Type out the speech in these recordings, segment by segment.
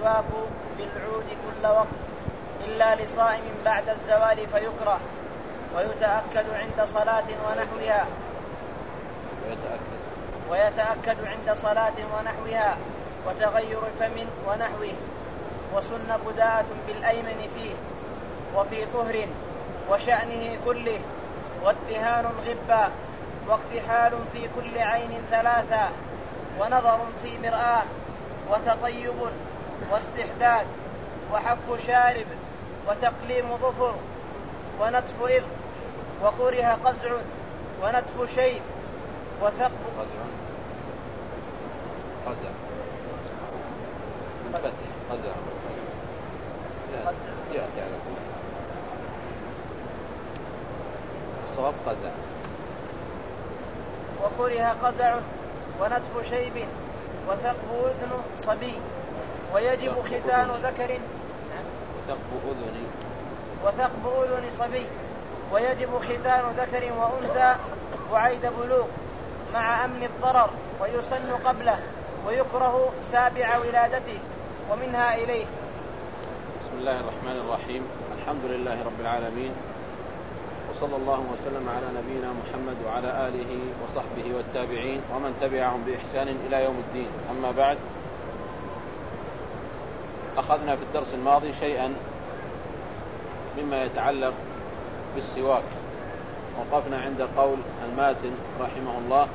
السواك بالعود كل وقت إلا لصائم بعد الزوال فيكره ويتأكد عند صلاة ونحوها. ويتأكد. ويتأكد عند صلاة ونحوها وتغير فم ونحوه. وسن بداءة بالأيمن فيه وفي طهر وشأنه كله. وادهان غبا واكتحال في كل عين ثلاثا ونظر في مرآة وتطيب واستحداد وحف شارب وتقليم ظفر ونتف إذ وكره قزع ونتف شيء وثقب قزع. قزع. قزع. يأتي على كل الصواب قزع. وكره قزع ونتف شيب وثقب أذن صبي. ويجب ختان ذكر. وثقب أذن وثقب أذن صبي. ويجب ختان ذكر وأنثى وعيد بلوغ مع أمن الضرر ويسن قبله ويكره سابع ولادته ومنها إليه. بسم الله الرحمن الرحيم. الحمد لله رب العالمين. وصلى الله وسلم على نبينا محمد وعلى آله وصحبه والتابعين ومن تبعهم بإحسان إلى يوم الدين. أما بعد أخذنا في الدرس الماضي شيئا مما يتعلق بالسواك. وقفنا عند قول الماتن رحمه الله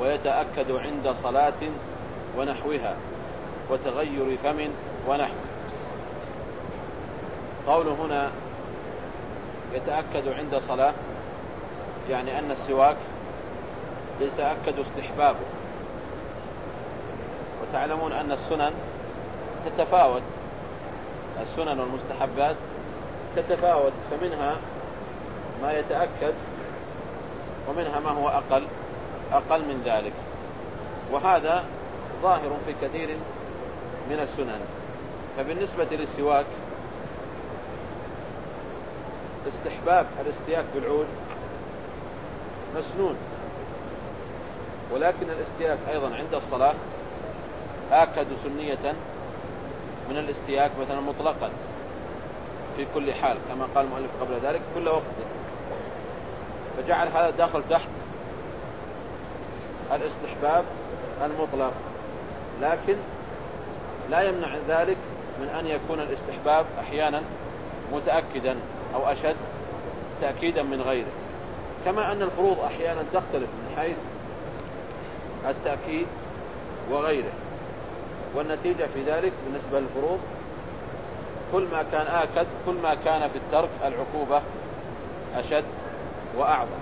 ويتأكد عند صلاة ونحوها وتغير فم ونحو. قوله هنا يتأكد عند صلاة يعني أن السواك يتأكد استحبابه. وتعلمون أن السنن تتفاوت. السنن والمستحبات تتفاوت فمنها ما يتأكد ومنها ما هو أقل أقل من ذلك. وهذا ظاهر في كثير من السنن. فبالنسبة للسواك استحباب الاستياك بالعود مسنون. ولكن الاستياك أيضا عند الصلاة آكد سنية من الاستياك مثلا مطلقا في كل حال كما قال المؤلف قبل ذلك كل وقت. فجعل هذا داخل تحت الاستحباب المطلق. لكن لا يمنع ذلك من أن يكون الاستحباب أحيانا متأكدا أو أشد تأكيدا من غيره. كما أن الفروض أحيانا تختلف من حيث التأكيد وغيره. والنتيجة في ذلك بالنسبة للفروض كل ما كان آكد كل ما كان في الترك العقوبة أشد وأعظم.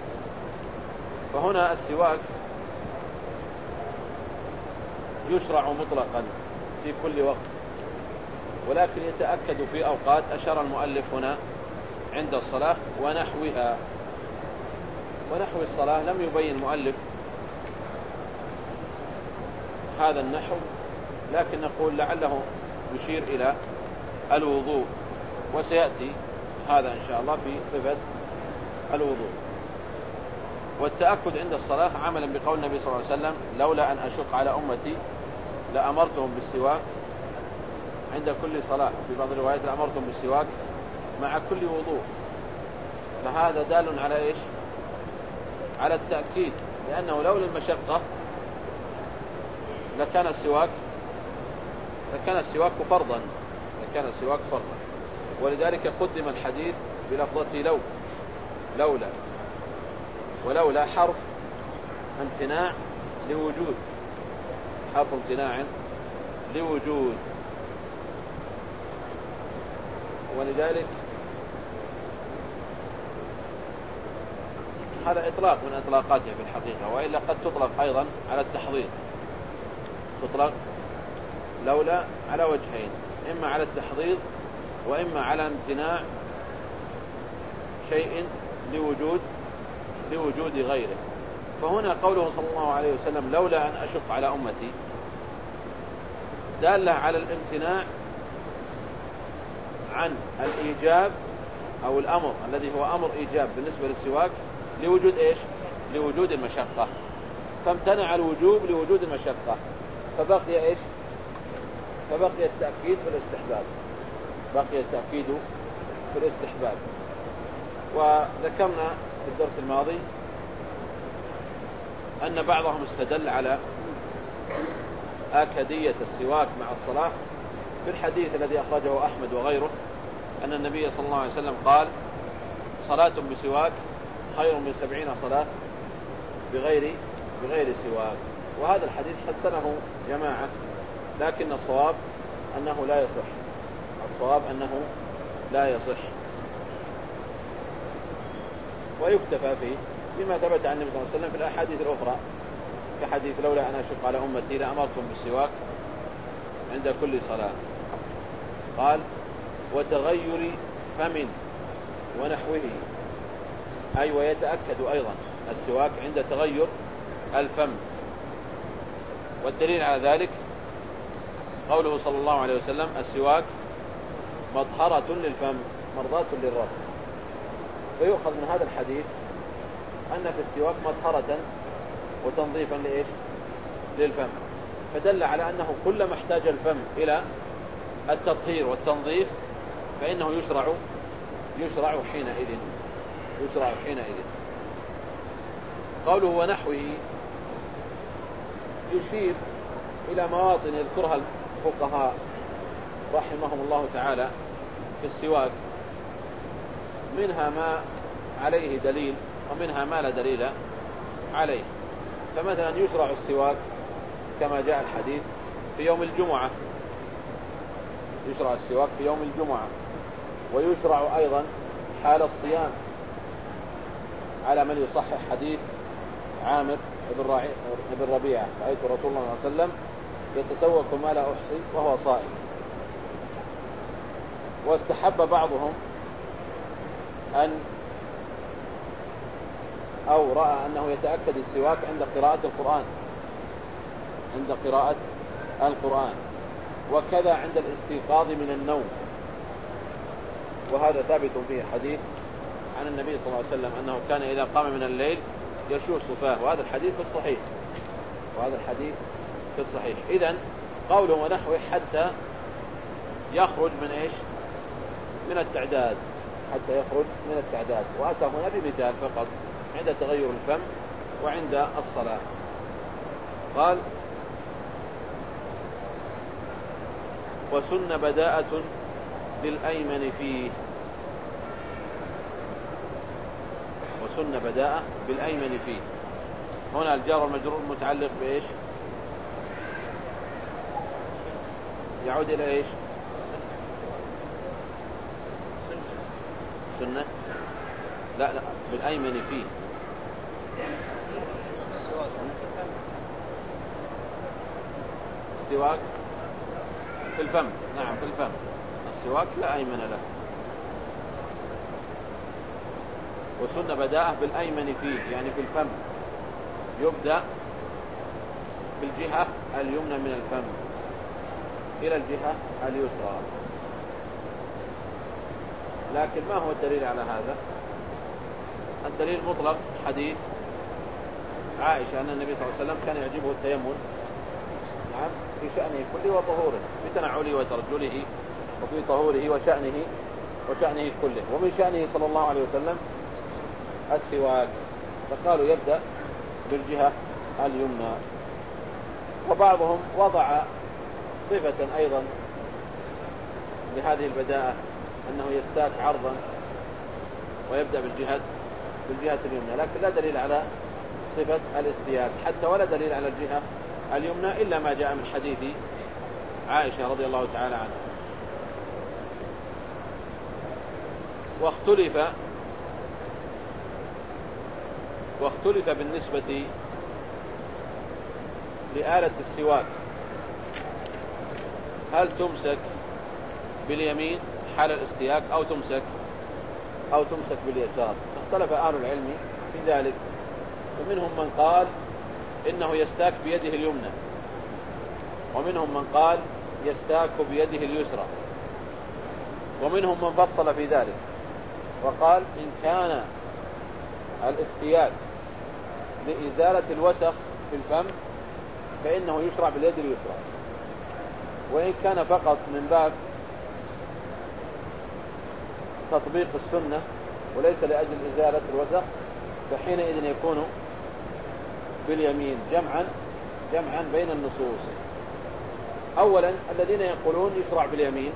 فهنا السواك يشرع مطلقا في كل وقت ولكن يتأكد في أوقات أشار المؤلف هنا عند الصلاة ونحوها. ونحو الصلاة لم يبين المؤلف هذا النحو. لكن نقول لعله يشير إلى الوضوء وسيأتي هذا إن شاء الله في صفة الوضوء. والتأكد عند الصلاة عملا بقول النبي صلى الله عليه وسلم لولا أن أشق على أمتي لأمرتهم بالسواك. عند كل صلاة في بعض الروايات لأمرتهم بالسواك مع كل وضوء. فهذا دال على إيش؟ على التأكيد لأنه لولا المشقة لكان السواك لكان السواك فرضا لكان السواك فرضا. ولذلك قدم الحديث بلفظة لو لولا. ولولا حرف امتناع لوجود. حرف امتناع لوجود. ولذلك هذا إطلاق من إطلاقاتها في الحقيقة وإلا قد تطلق أيضا على التحضير. تطلق لولا على وجهين إما على التحضير وإما على امتناع شيء لوجود لوجود غيره. فهنا قوله صلى الله عليه وسلم لولا أن أشق على أمتي دالة على الامتناع عن الإيجاب أو الأمر الذي هو أمر إيجاب بالنسبة للسواك لوجود إيش؟ لوجود المشقة. فامتنع الوجوب لوجود المشقة. فبقي إيش؟ فبقي التأكيد في الاستحباب. بقي التأكيد في الاستحباب. وذكرنا في الدرس الماضي أن بعضهم استدل على آكدية السواك مع الصلاة في الحديث الذي أخرجه أحمد وغيره أن النبي صلى الله عليه وسلم قال صلاة بسواك خير من سبعين صلاة بغير بغير سواك. وهذا الحديث حسنه جماعة لكن الصواب أنه لا يصح. الصواب أنه لا يصح. ويكتفى فيه بما ثبت عن النبي صلى الله عليه وسلم في الأحاديث الأخرى كحديث لولا أن أشق على أمتي لأمرتم بالسواك عند كل صلاة. قال وتغير فم ونحوه. أي ويتأكد أيضا السواك عند تغير الفم. والدليل على ذلك قوله صلى الله عليه وسلم السواك مطهرة للفم مرضاة للرب. فيؤخذ من هذا الحديث أن في السواك مطهرة وتنظيفا لإيش؟ للفم. فدل على أنه كلما احتاج الفم إلى التطهير والتنظيف فإنه يشرع يشرع حينئذ يشرع حينئذ. قوله ونحوه يشير إلى مواطن يذكرها الفقهاء رحمهم الله تعالى في السواك منها ما عليه دليل ومنها ما لا دليل عليه. فمثلا يشرع السواك كما جاء الحديث في يوم الجمعة. يشرع السواك في يوم الجمعة. ويشرع أيضا حال الصيام على من يصحح حديث عامر بن ربيعة رأيت رسول الله صلى الله عليه وسلم يتسوق ما لا أحصي وهو صائم. واستحب بعضهم أن أو رأى أنه يتأكد السواك عند قراءة القرآن. عند قراءة القرآن. وكذا عند الاستيقاظ من النوم. وهذا ثابت فيه حديث عن النبي صلى الله عليه وسلم أنه كان إذا قام من الليل يشوش صفاه وهذا الحديث في الصحيح وهذا الحديث في الصحيح. إذا قوله ونحوه حتى يخرج من إيش؟ من التعداد. حتى يخرج من التعداد. وأتى هنا بمثال فقط عند تغير الفم وعند الصلاة. قال وسن بداءة بالأيمن فيه. وسن بداءة بالأيمن فيه. هنا الجار والمجرور متعلق بإيش؟ يعود إلى إيش؟ سنة. لا لا بالأيمن فيه. السواك في الفم. نعم في الفم. السواك لا أيمن له. وسن بداءه بالأيمن فيه يعني في الفم. يبدأ بالجهة اليمنى من الفم. إلى الجهة اليسرى. لكن ما هو الدليل على هذا؟ الدليل مطلق حديث عائشة أن النبي صلى الله عليه وسلم كان يعجبه التيمم. نعم في شأنه كله وطهوره تنعله وترجله وفي طهوره وشأنه وشأنه كله. ومن شأنه صلى الله عليه وسلم السواك. فقالوا يبدأ بالجهة اليمنى. وبعضهم وضع صفة أيضا لهذه البداءة أنه يستاك عرضا ويبدأ بالجهة بالجهة اليمنى لكن لا دليل على صفة الاستياك. حتى ولا دليل على الجهة اليمنى إلا ما جاء من حديث عائشة رضي الله تعالى عنها. واختلف واختلف بالنسبة لآلة السواك. هل تمسك باليمين حال الاستياك أو تمسك أو تمسك باليسار؟ اختلف أهل العلم في ذلك. فمنهم من قال إنه يستاك بيده اليمنى. ومنهم من قال يستاك بيده اليسرى. ومنهم من فصل في ذلك. وقال إن كان الاستياك لإزالة الوسخ في الفم فإنه يشرع باليد اليسرى. وإن كان فقط من باب تطبيق السنة وليس لأجل إزالة الوسخ فحينئذ يكون باليمين جمعا جمعا بين النصوص. أولا الذين يقولون يشرع باليمين.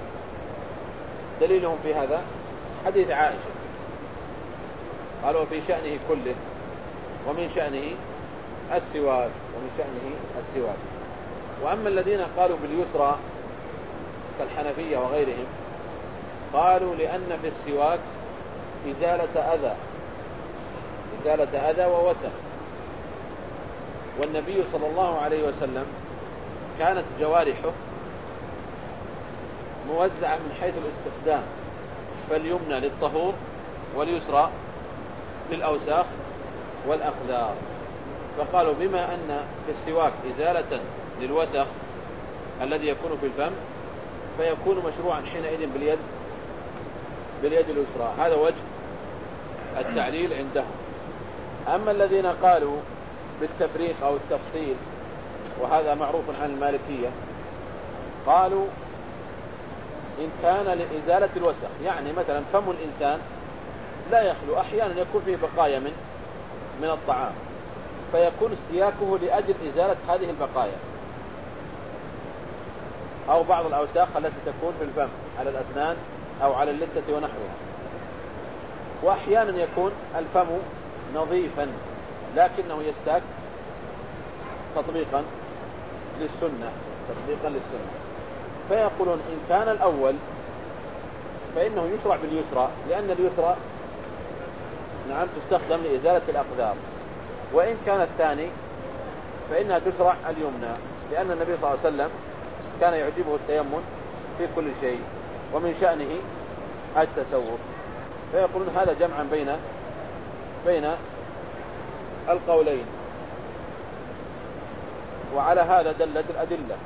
دليلهم في هذا حديث عائشة. قالوا في شأنه كله ومن شأنه السواك ومن شأنه السواك وأما الذين قالوا باليسرى كالحنفية وغيرهم قالوا لأن في السواك إزالة أذى إزالة أذى ووسخ. والنبي صلى الله عليه وسلم كانت جوارحه موزعة من حيث الاستخدام فاليمنى للطهور واليسرى للأوساخ والأقدار فقالوا بما أن في السواك إزالة للوسخ الذي يكون في الفم فيكون مشروعا حينئذ باليد باليد اليسرى. هذا وجه التعليل عندهم أما الذين قالوا بالتفريق أو التفصيل وهذا معروف عن المالكية قالوا إن كان لإزالة الوسخ يعني مثلا فم الإنسان لا يخلو أحيانا يكون فيه بقايا من من الطعام فيكون استياكه لأجل إزالة هذه البقايا. أو بعض الأوساخ التي تكون في الفم على الأسنان أو على اللثة ونحوها. وأحيانا يكون الفم نظيفا لكنه يستاك تطبيقا للسنة تطبيقا للسنة. فيقولون إن كان الأول فإنه يشرع باليسرى لأن اليسرى نعم تستخدم لإزالة الأقدار. وإن كان الثاني فإنها تشرع اليمنى لأن النبي صلى الله عليه وسلم كان يعجبه التيمم في كل شيء ومن شأنه التسوق. فيقولون هذا جمعا بين بين القولين. وعلى هذا دلت الأدلة.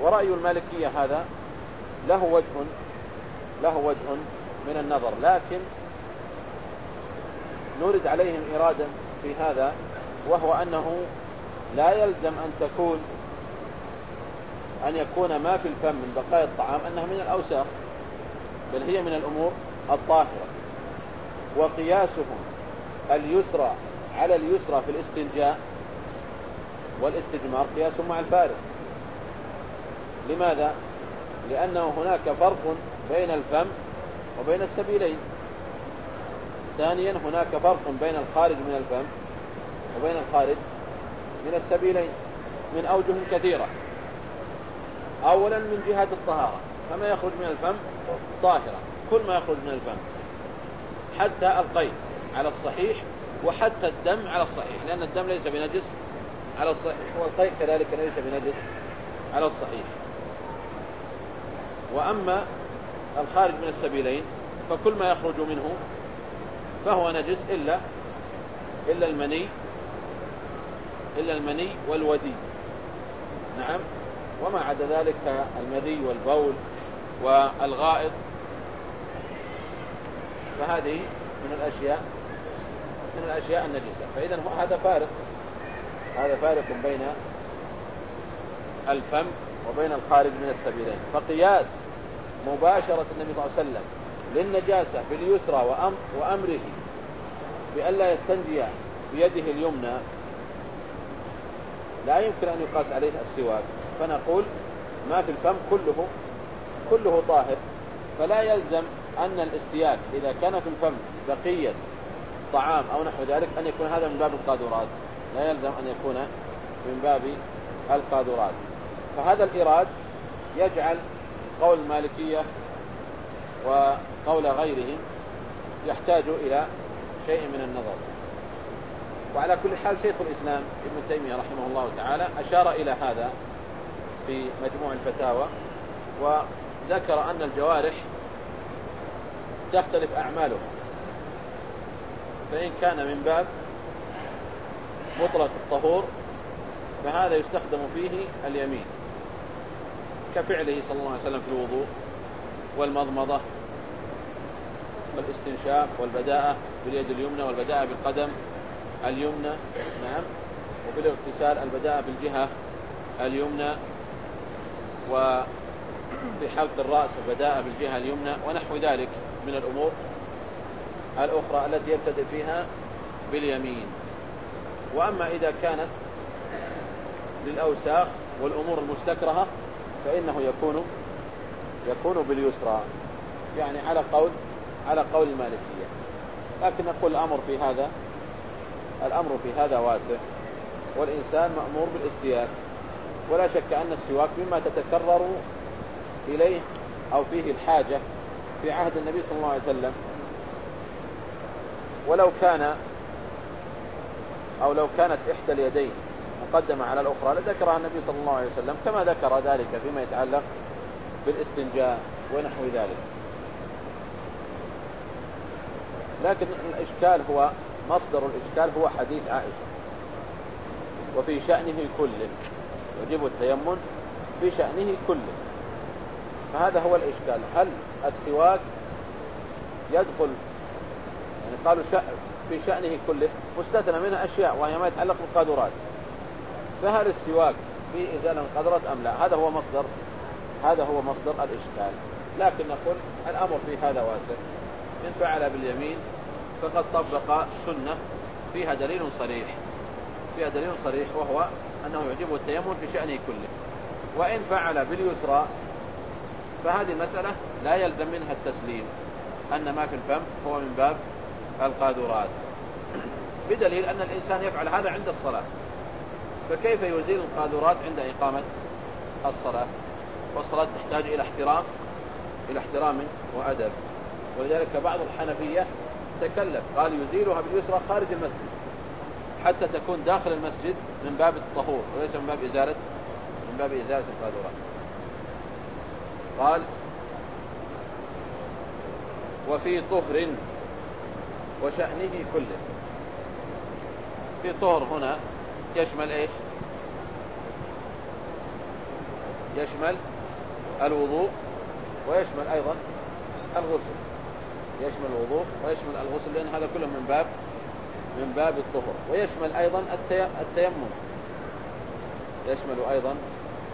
ورأي المالكية هذا له وجه له وجه من النظر. لكن نورد عليهم إرادة في هذا وهو أنه لا يلزم أن تكون أن يكون ما في الفم من بقايا الطعام أنها من الأوساخ بل هي من الأمور الطاهرة. وقياسهم اليسرى على اليسرى في الاستنجاء والاستجمار قياس مع الفارق لماذا؟ لأنه هناك فرق بين الفم وبين السبيلين. ثانيا هناك فرق بين الخارج من الفم وبين الخارج من السبيلين من أوجه كثيرة. أولا من جهة الطهارة. فما يخرج من الفم؟ طاهرة. كل ما يخرج من الفم. حتى القيء على الصحيح وحتى الدم على الصحيح. لأن الدم ليس بنجس. على الصحيح. والقيء كذلك ليس بنجس. على الصحيح. وأما الخارج من السبيلين فكل ما يخرج منه فهو نجس إلا إلا المني إلا المني والودي. نعم. وما عدا ذلك المذي والبول والغائط. فهذه من الأشياء من الأشياء النجسة. فإذا هذا فارق. هذا فارق بين الفم وبين الخارج من السبيلين. فقياس مباشرة النبي صلى الله عليه وسلم للنجاسة باليسرى وأمره بألا يستنجي بيده اليمنى لا يمكن أن يقاس عليه السواك. فنقول ما في الفم كله كله طاهر. فلا يلزم أن الاستياك إذا كان في الفم بقية طعام أو نحو ذلك أن يكون هذا من باب القادرات لا يلزم أن يكون من باب القادرات فهذا الإراد يجعل قول المالكية وقول غيرهم يحتاج إلى شيء من النظر. وعلى كل حال شيخ الإسلام ابن تيمية رحمه الله تعالى أشار إلى هذا في مجموع الفتاوى وذكر أن الجوارح تختلف أعمالها فإن كان من باب مطلق الطهور فهذا يستخدم فيه اليمين كفعله صلى الله عليه وسلم في الوضوء والمضمضة والاستنشاق والبداءة باليد اليمنى والبداءة بالقدم اليمنى نعم وفي الاغتسال البداءة بالجهة اليمنى وفي حلق الرأس وبداء بالجهة اليمنى ونحو ذلك من الأمور الأخرى التي يبتدئ فيها باليمين. وأما إذا كانت للأوساخ والأمور المستكرهة فإنه يكون يكون باليسرى يعني على قول على قول المالكية. لكن نقول الأمر في هذا الأمر في هذا واسع والإنسان مأمور بالاستياك ولا شك أن السواك مما تتكرر إليه أو فيه الحاجة في عهد النبي صلى الله عليه وسلم. ولو كان أو لو كانت إحدى اليدين مقدمة على الأخرى لذكرها النبي صلى الله عليه وسلم كما ذكر ذلك فيما يتعلق بالاستنجاء ونحو ذلك. لكن الإشكال هو مصدر الإشكال هو حديث عائشة وفي شأنه كله. يجب التيمم في شأنه كله. فهذا هو الإشكال. هل السواك يدخل يعني قالوا في شأنه كله؟ مستثنى منها أشياء وهي ما يتعلق بالقادرات. فهل السواك في إزالة القدرات أم لا؟ هذا هو مصدر هذا هو مصدر الإشكال. لكن نقول الأمر في هذا واسع. إن فعل باليمين فقد طبق سنة فيها دليل صريح. فيها دليل صريح وهو أنه يعجبه التيمم في شأنه كله. وإن فعل باليسرى فهذه المسألة لا يلزم منها التسليم أن ما في الفم هو من باب القادرات بدليل أن الإنسان يفعل هذا عند الصلاة. فكيف يزيل القادرات عند إقامة الصلاة؟ والصلاة تحتاج إلى احترام إلى احترام وأدب ولذلك بعض الحنفية تكلف قال يزيلها باليسرى خارج المسجد. حتى تكون داخل المسجد من باب الطهور وليس من باب إزالة من باب إزالة القادرات قال وفي طهر وشأنه كله. في طهر هنا يشمل إيش؟ يشمل الوضوء ويشمل أيضا الغسل. يشمل الوضوء ويشمل الغسل لأن هذا كله من باب من باب الطهر ويشمل أيضا التيمم. يشمل أيضا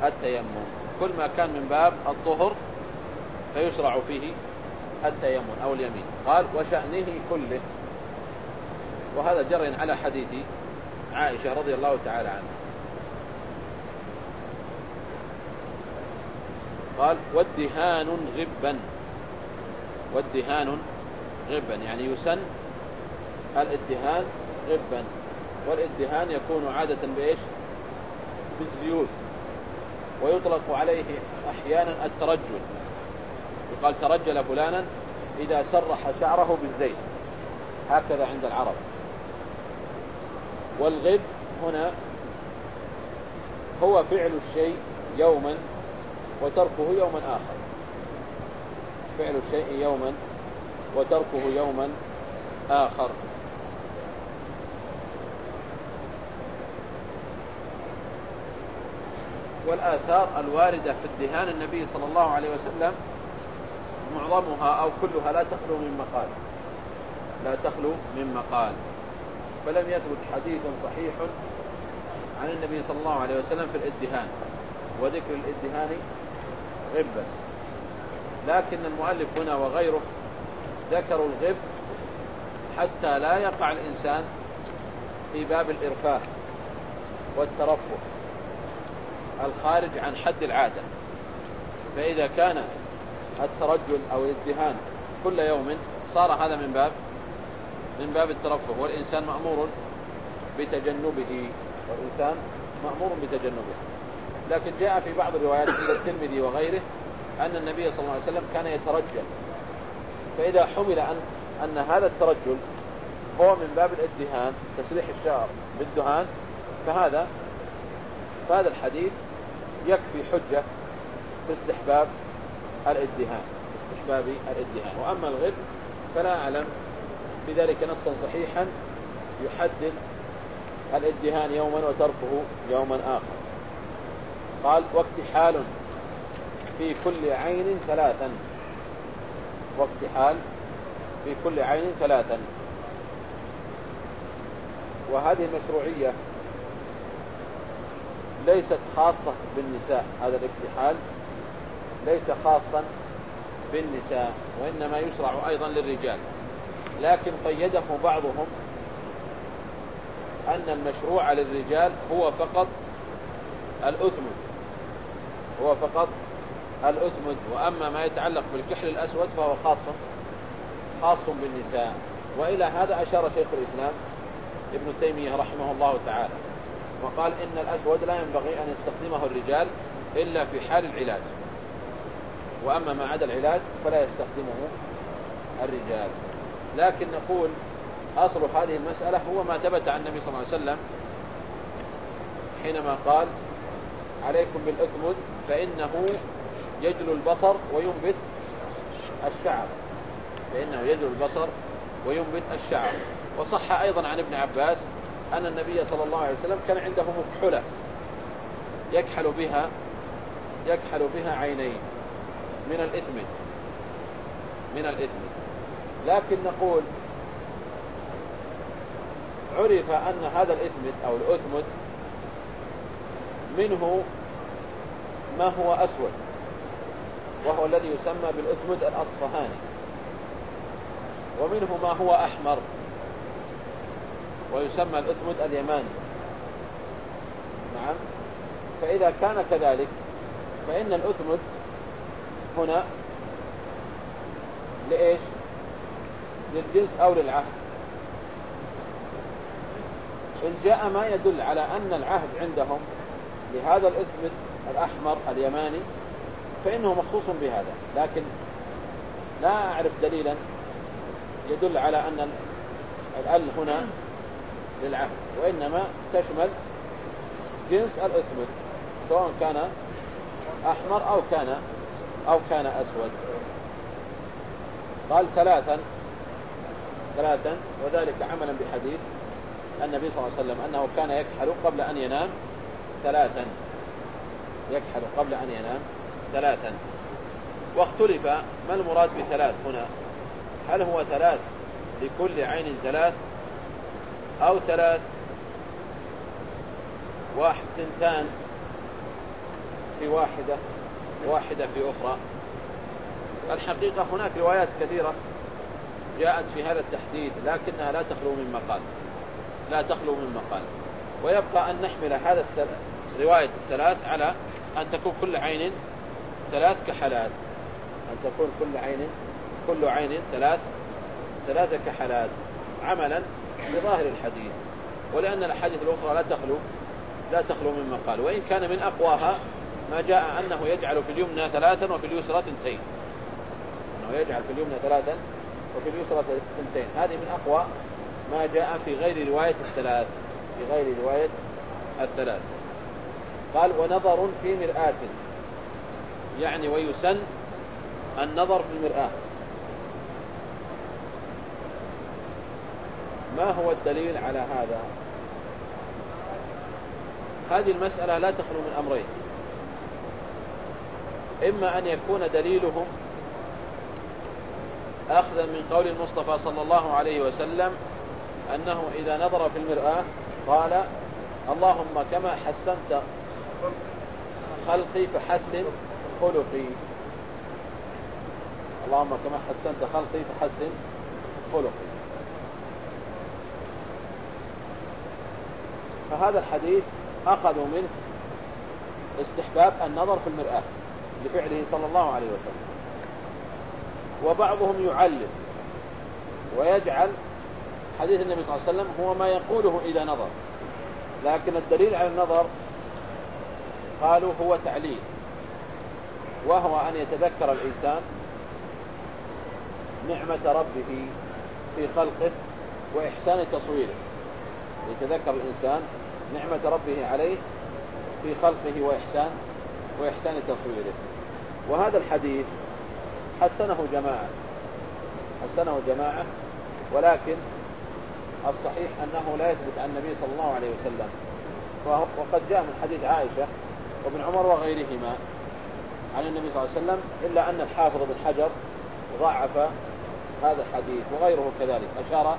التيمم. كل ما كان من باب الطهر فيشرع فيه التيمم أو اليمين. قال وشأنه كله. وهذا جر على حديث عائشة رضي الله تعالى عنها. قال والدهان غبا. والدهان غبا يعني يسن الإدهان غبا والإدهان يكون عادة بإيش؟ بالزيوت. ويطلق عليه أحيانا الترجل. يقال ترجل فلانا إذا سرح شعره بالزيت. هكذا عند العرب. والغب هنا هو فعل الشيء يوما وتركه يوما آخر. فعل الشيء يوما وتركه يوما آخر. والآثار الواردة في الدهان النبي صلى الله عليه وسلم معظمها أو كلها لا تخلو من مقال. لا تخلو من مقال. فلم يثبت حديث صحيح عن النبي صلى الله عليه وسلم في الإدهان. وذكر الإدهان غبا. لكن المؤلف هنا وغيره ذكروا الغب حتى لا يقع الإنسان في باب الإرفاه والترفه. الخارج عن حد العادة. فإذا كان الترجل أو الادهان كل يوم صار هذا من باب من باب الترفه. والإنسان مأمور بتجنبه. والإنسان مأمور بتجنبه. لكن جاء في بعض الروايات عند الترمذي وغيره أن النبي صلى الله عليه وسلم كان يترجل. فإذا حمل أن, أن هذا الترجل هو من باب الإدهان تسريح الشعر بالدهان فهذا فهذا الحديث يكفي حجة في استحباب الإدهان استحباب الإدهان. وأما الغد فلا أعلم بذلك نصا صحيحا يحدد الإدهان يوما وتركه يوما آخر. قال واكتحال في كل عين ثلاثا. واكتحال في كل عين ثلاثا. وهذه المشروعية ليست خاصة بالنساء. هذا الاكتحال ليس خاصا بالنساء وإنما يشرع أيضا للرجال. لكن قيده بعضهم أن المشروع للرجال هو فقط الأثمد هو فقط الأثمد وأما ما يتعلق بالكحل الأسود فهو خاص خاص بالنساء. وإلى هذا أشار شيخ الإسلام ابن تيمية رحمه الله تعالى. وقال إن الأسود لا ينبغي أن يستخدمه الرجال إلا في حال العلاج. وأما ما عدا العلاج فلا يستخدمه الرجال. لكن نقول أصل هذه المسألة هو ما ثبت عن النبي صلى الله عليه وسلم حينما قال عليكم بالأثمد فإنه يجلو البصر وينبت الشعر. فإنه يجلو البصر وينبت الشعر. وصح أيضا عن ابن عباس أن النبي صلى الله عليه وسلم كان عنده مكحلة يكحل بها يكحل بها عينيه من الإثمد من الإثمد لكن نقول عرف أن هذا الإثمد أو الأثمد منه ما هو أسود وهو الذي يسمى بالأثمد الأصفهاني ومنه ما هو أحمر. ويسمى الأثمد اليماني نعم. فإذا كان كذلك فإن الأثمد هنا لإيش؟ للجنس أو للعهد. إن جاء ما يدل على أن العهد عندهم لهذا الإثمد الأحمر اليماني فإنه مخصوص بهذا. لكن لا أعرف دليلا يدل على أن الأل هنا للعهد وإنما تشمل جنس الأثمد سواء كان أحمر أو كان أو كان أسود. قال ثلاثا ثلاثا وذلك عملا بحديث النبي صلى الله عليه وسلم أنه كان يكحل قبل أن ينام ثلاثا. يكحل قبل أن ينام ثلاثا. واختلف ما المراد بثلاث هنا؟ هل هو ثلاث لكل عين ثلاث أو ثلاث. واحد سنتان في واحدة واحدة في أخرى. الحقيقة هناك روايات كثيرة جاءت في هذا التحديد لكنها لا تخلو من مقال. لا تخلو من مقال. ويبقى أن نحمل هذا رواية الثلاث على أن تكون كل عين ثلاث كحلات أن تكون كل عين كل عين ثلاث ثلاث كحلات عملا بظاهر الحديث ولأن الأحاديث الأخرى لا تخلو لا تخلو من مقال وإن كان من أقواها ما جاء أنه يجعل في اليمنى ثلاثا وفي اليسرى ثنتين أنه يجعل في اليمنى ثلاثا وفي اليسرى ثنتين هذه من أقوى ما جاء في غير رواية الثلاث. في غير رواية الثلاث. قال ونظر في مرآة. يعني ويسن النظر في المرآة. ما هو الدليل على هذا؟ هذه المسألة لا تخلو من أمرين. إما أن يكون دليلهم أخذا من قول المصطفى صلى الله عليه وسلم أنه إذا نظر في المرآة قال اللهم كما حسنت خلقي فحسن خلقي. اللهم كما حسنت خلقي فحسن خلقي. فهذا الحديث أخذوا منه استحباب النظر في المرآة لفعله صلى الله عليه وسلم. وبعضهم يعلم ويجعل حديث النبي صلى الله عليه وسلم هو ما يقوله إذا نظر. لكن الدليل على النظر قالوا هو تعليل وهو أن يتذكر الإنسان نعمة ربه في خلقه وإحسان تصويره. يتذكر الإنسان نعمة ربه عليه في خلقه وإحسان وإحسان تصويره وهذا الحديث حسنه جماعة. حسنه جماعة ولكن الصحيح أنه لا يثبت عن النبي صلى الله عليه وسلم. وقد جاء من حديث عائشة وابن عمر وغيرهما عن النبي صلى الله عليه وسلم إلا أن الحافظ بن حجر ضعف هذا الحديث وغيره كذلك أشار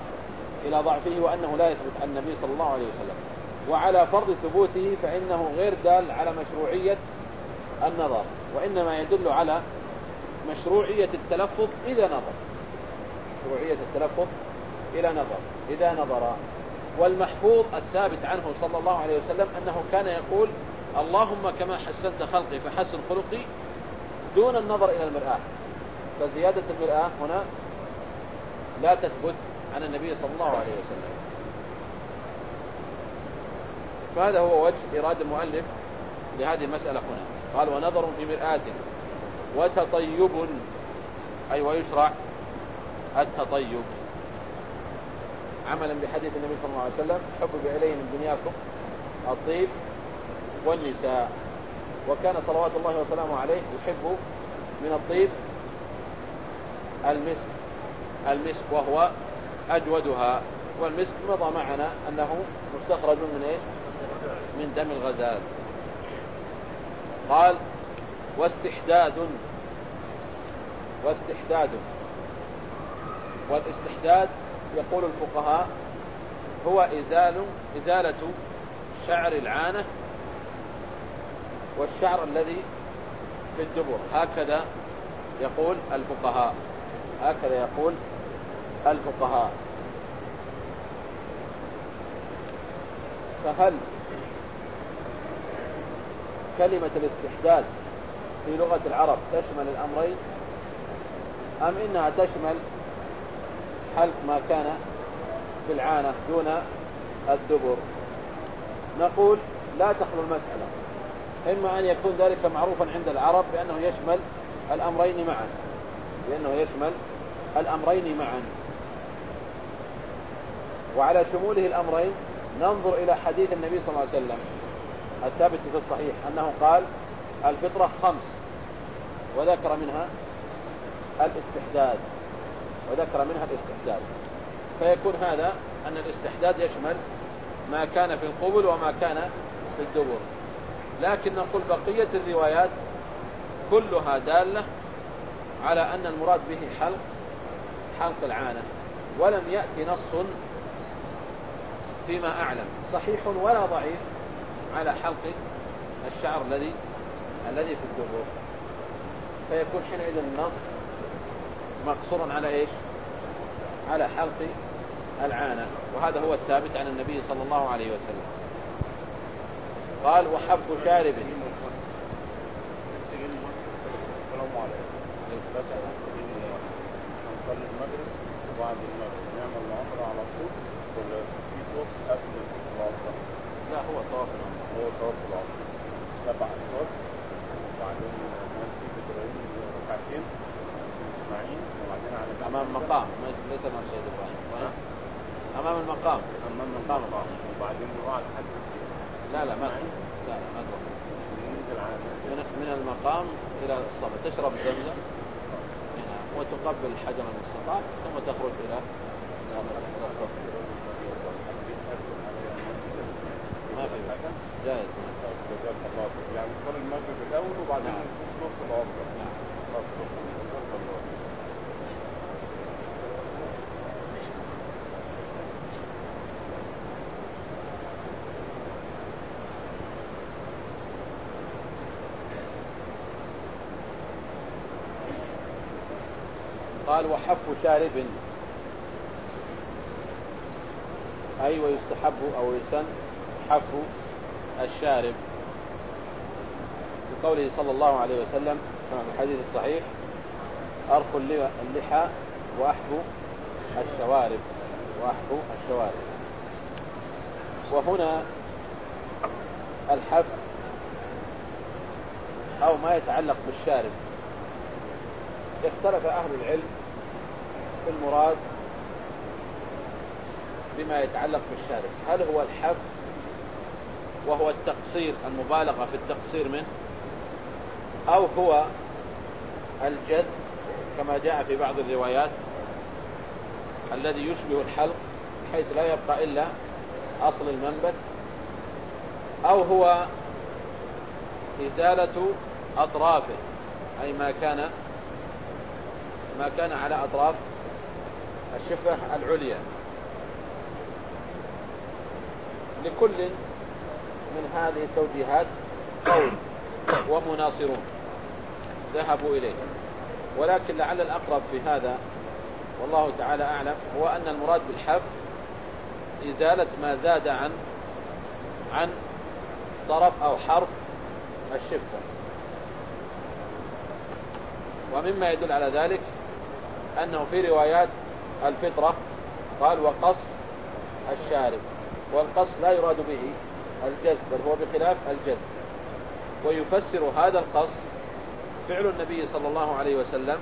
إلى ضعفه وأنه لا يثبت عن النبي صلى الله عليه وسلم. وعلى فرض ثبوته فإنه غير دال على مشروعية النظر وإنما يدل على مشروعية التلفظ إذا نظر. مشروعية التلفظ إلى نظر إذا نظر. والمحفوظ الثابت عنه صلى الله عليه وسلم أنه كان يقول اللهم كما حسنت خلقي فحسن خلقي دون النظر إلى المرآة. فزيادة المرآة هنا لا تثبت عن النبي صلى الله عليه وسلم. فهذا هو وجه إرادة المؤلف لهذه المسألة هنا. قال ونظر في مرآة وتطيب أي ويشرع التطيب. عملا بحديث النبي صلى الله عليه وسلم حبب إليه من دنياكم الطيب والنساء وكان صلوات الله وسلامه عليه يحب من الطيب المسك المسك وهو أجودها. والمسك مضى معنا أنه مستخرج من إيش؟ من دم الغزال. قال واستحداد واستحداد. والاستحداد يقول الفقهاء هو إزال إزالة شعر العانة والشعر الذي في الدبر. هكذا يقول الفقهاء. هكذا يقول الفقهاء. فهل كلمة الاستحداد في لغة العرب تشمل الأمرين؟ أم إنها تشمل حلق ما كان في العانة دون الدبر؟ نقول لا تخلو المسألة إما أن يكون ذلك معروفا عند العرب بأنه يشمل الأمرين معا لأنه يشمل الأمرين معا. وعلى شموله الأمرين ننظر إلى حديث النبي صلى الله عليه وسلم الثابت في الصحيح أنه قال الفطرة خمس وذكر منها الاستحداد وذكر منها الاستحداد. فيكون هذا أن الاستحداد يشمل ما كان في القبل وما كان في الدبر. لكن نقول بقية الروايات كلها دالة على أن المراد به حلق حلق العانة ولم يأتي نص فيما أعلم. صحيح ولا ضعيف على حلق الشعر الذي الذي في الدبر. فيكون حينئذ النص مقصورا على إيش؟ على حلق العانة. وهذا هو الثابت عن النبي صلى الله عليه وسلم. قال وحف شارب. السلام عليكم نصلي المغرب وبعد المغرب نعمل العمرة على طول ولا قبل لا هو طواف هو طواف العمرة سبع أشواط وبعدين نمشي إبراهيم ركعتين. إسماعيل وبعدين على أمام المقام. ليس أمام سيد إبراهيم. أمام المقام. أمام المقام وبعدين نروح على حد لا لا ما لا لا ما تروح من من المقام إلى الصفا تشرب زمزم. وتقبل حجر من استطاع ثم تخرج إلى الصفا ما في جائز جزاك الله خير يعني نصلي المغرب الأول وبعدين نعم. نص العمرة نعم. جزاك الله خير. قال وحف شارب أي ويستحب أو يسن حف الشارب. بقوله صلى الله عليه وسلم كما في الحديث الصحيح أرخ اللحى وأحب الشوارب وأحب الشوارب. وهنا الحف أو ما يتعلق بالشارب. اختلف أهل العلم في المراد بما يتعلق بالشارب. هل هو الحف وهو التقصير المبالغة في التقصير منه أو هو الجذ كما جاء في بعض الروايات الذي يشبه الحلق حيث لا يبقى إلا أصل المنبت أو هو إزالة أطرافه أي ما كان ما كان على أطراف الشفة العليا. لكل من هذه التوجيهات قول ومناصرون. ذهبوا إليه. ولكن لعل الأقرب في هذا والله تعالى أعلم هو أن المراد بالحف إزالة ما زاد عن عن طرف أو حرف الشفة. ومما يدل على ذلك أنه في روايات الفطرة قال وقص الشارب والقص لا يراد به الجزم بل هو بخلاف الجزم ويفسر هذا القص فعل النبي صلى الله عليه وسلم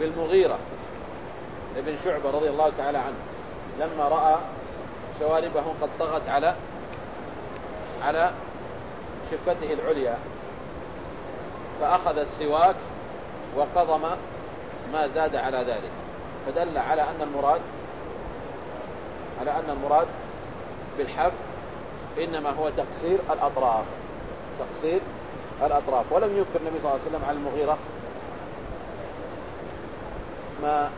بالمغيرة ابن شعبة رضي الله تعالى عنه لما رأى شواربه قد طغت على على شفته العليا. فأخذ السواك وقضم ما زاد على ذلك. فدل على أن المراد على أن المراد بالحف إنما هو تقصير الأطراف. تقصير الأطراف. ولم يذكر النبي صلى الله عليه وسلم على المغيرة. ما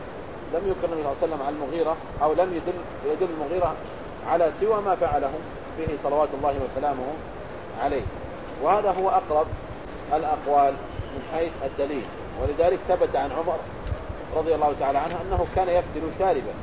لم يذكر النبي صلى الله عليه وسلم على المغيرة أو لم يدل يدل المغيرة على سوى ما فعله به صلوات الله وسلامه عليه. وهذا هو أقرب الأقوال من حيث الدليل. ولذلك ثبت عن عمر رضي الله تعالى عنه أنه كان يفتل شاربا.